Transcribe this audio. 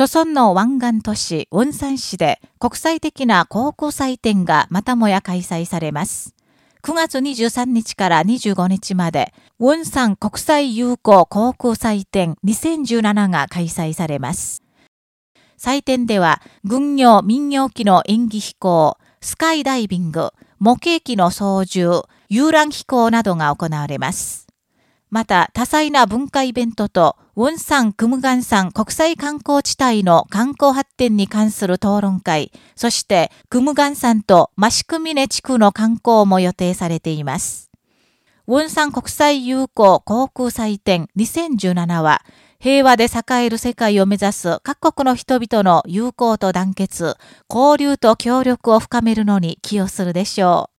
著村の湾岸都市、ウォンサン市で国際的な航空祭典がまたもや開催されます。9月23日から25日まで、ウォンサン国際友好航空祭典2017が開催されます。祭典では、軍用民用機の演技飛行、スカイダイビング、模型機の操縦、遊覧飛行などが行われます。また、多彩な文化イベントと、ウォンサン・クムガン山国際観光地帯の観光発展に関する討論会、そして、クムガン山とマシクミネ地区の観光も予定されています。ウォンサン国際友好航空祭典2017は、平和で栄える世界を目指す各国の人々の友好と団結、交流と協力を深めるのに寄与するでしょう。